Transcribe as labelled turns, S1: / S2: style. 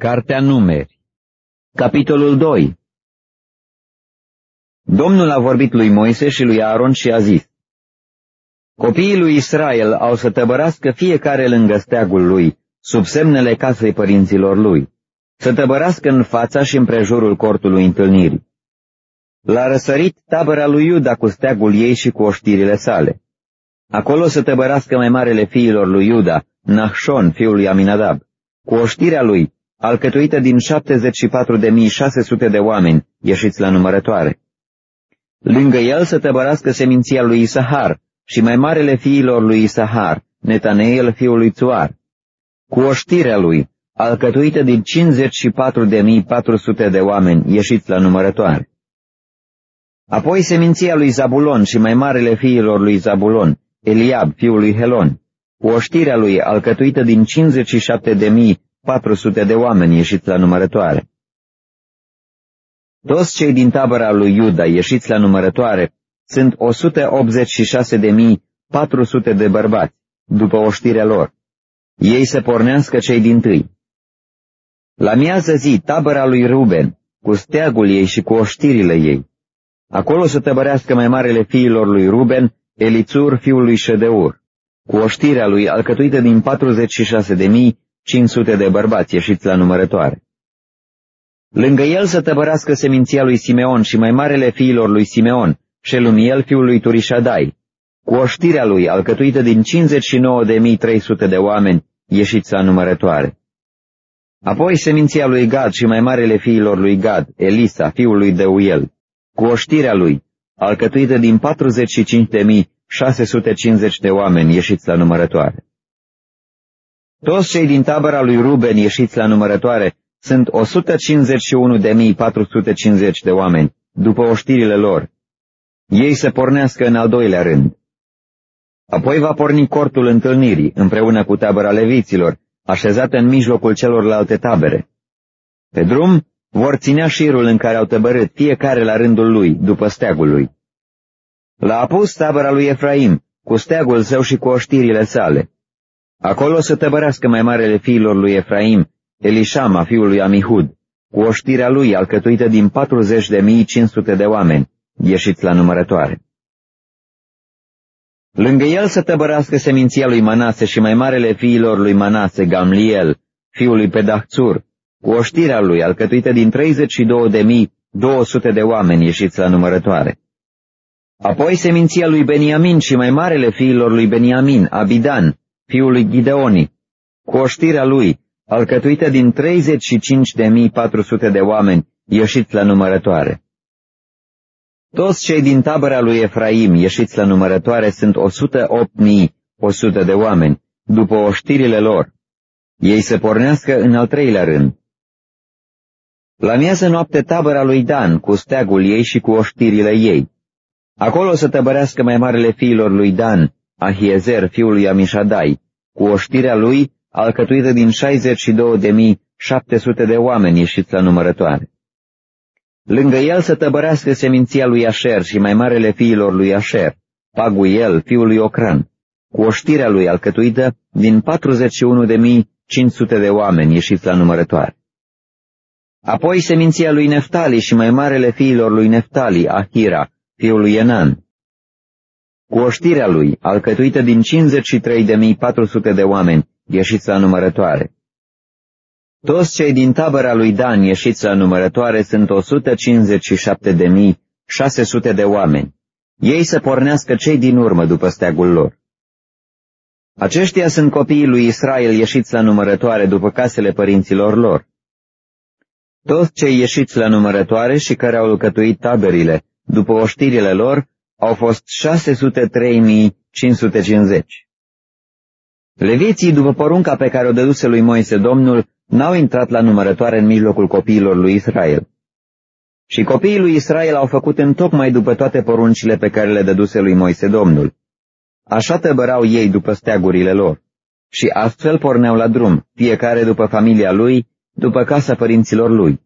S1: Cartea Numeri Capitolul 2 Domnul a vorbit lui Moise și lui Aaron și a zis, Copiii lui Israel au să tăbărască fiecare lângă steagul lui, sub semnele casei părinților lui, să tăbărască în fața și împrejurul cortului întâlnirii. L-a răsărit tabăra lui Iuda cu steagul ei și cu oștirile sale. Acolo să tăbărască mai marele fiilor lui Iuda, Nahshon, fiul lui Aminadab, cu oștirea lui, alcătuită din 74.600 de oameni ieșiți la numărătoare. Lângă el să tăbărască seminția lui Isahar și mai marele fiilor lui Isahar, Netaneel fiul lui Țuar, cu oștirea lui, alcătuită din 54.400 de oameni ieșiți la numărătoare. Apoi seminția lui Zabulon și mai marele fiilor lui Zabulon, Eliab, fiul lui Helon, cu oștirea lui alcătuită din 57.000 400 de oameni ieșiți la numărătoare. Toți cei din tabăra lui Iuda ieșiți la numărătoare sunt 186.400 de bărbați, după oștirea lor. Ei se pornească cei din tâi. La miază zi, tabăra lui Ruben, cu steagul ei și cu oștirile ei. Acolo să tăbărească mai marele fiilor lui Ruben, Elițur, fiul lui Ședeur, cu oștirea lui alcătuită din 46.000 500 de bărbați ieșiți la numărătoare. Lângă el să tăbărească seminția lui Simeon și mai marele fiilor lui Simeon, Shelumiel fiul lui Turișadai, cu oștirea lui alcătuită din 59.300 de oameni ieșiți la numărătoare. Apoi seminția lui Gad și mai marele fiilor lui Gad, Elisa, fiul lui Deuel, cu oștirea lui, alcătuită din 45.650 de oameni ieșiți la numărătoare. Toți cei din tabăra lui Ruben ieșiți la numărătoare sunt 151.450 de oameni, după oștirile lor. Ei se pornească în al doilea rând. Apoi va porni cortul întâlnirii, împreună cu tabăra leviților, așezată în mijlocul celorlalte tabere. Pe drum vor ținea șirul în care au tăbărât, fiecare la rândul lui, după steagul lui. L-a apus tabăra lui Efraim, cu steagul său și cu oștirile sale. Acolo să tăbărească mai marele fiilor lui Efraim, Elishama, fiul lui Amihud, cu oștirea lui alcătuită din 40.500 de oameni, ieșiți la numărătoare. Lângă el să tăbărească seminția lui Manase și mai marele fiilor lui Manase, Gamliel, fiul lui Pedahțur, cu oștirea lui alcătuită din 32.200 de oameni ieșiți la numărătoare. Apoi seminția lui Beniamin și mai marele fiilor lui Beniamin, Abidan, fiul lui Gideoni, cu oștirea lui, alcătuită din 35.400 de oameni ieșiți la numărătoare. Toți cei din tabăra lui Efraim ieșiți la numărătoare sunt 108.100 de oameni, după oștirile lor. Ei se pornească în al treilea rând. La miază noapte tabăra lui Dan, cu steagul ei și cu oștirile ei. Acolo să tăbărească mai marele fiilor lui Dan, Ahiezer, fiul lui Amishadai, cu oștirea lui, alcătuită din 62.700 de oameni ieșiți la numărătoare. Lângă el să tăbărească seminția lui Asher și mai marele fiilor lui Asher, Paguiel, fiul lui Ocran, cu oștirea lui alcătuită din 41.500 de oameni ieșiți la numărătoare. Apoi seminția lui Neftali și mai marele fiilor lui Neftali, Ahira, fiul lui Enan, cu oștirea lui, alcătuită din 53.400 de oameni, ieșiți la numărătoare. Toți cei din tabăra lui Dan ieșiți la numărătoare sunt 157.600 de oameni. Ei să pornească cei din urmă după steagul lor. Aceștia sunt copiii lui Israel ieșiți la numărătoare după casele părinților lor. Toți cei ieșiți la numărătoare și care au lucătuit taberile, după oștirile lor, au fost 603.550. Leviții, după porunca pe care o dăduse lui Moise Domnul, n-au intrat la numărătoare în mijlocul copiilor lui Israel. Și copiii lui Israel au făcut în tocmai după toate poruncile pe care le dăduse lui Moise Domnul. Așa tăbărau ei după steagurile lor. Și astfel porneau la drum, fiecare după familia lui, după casa părinților lui.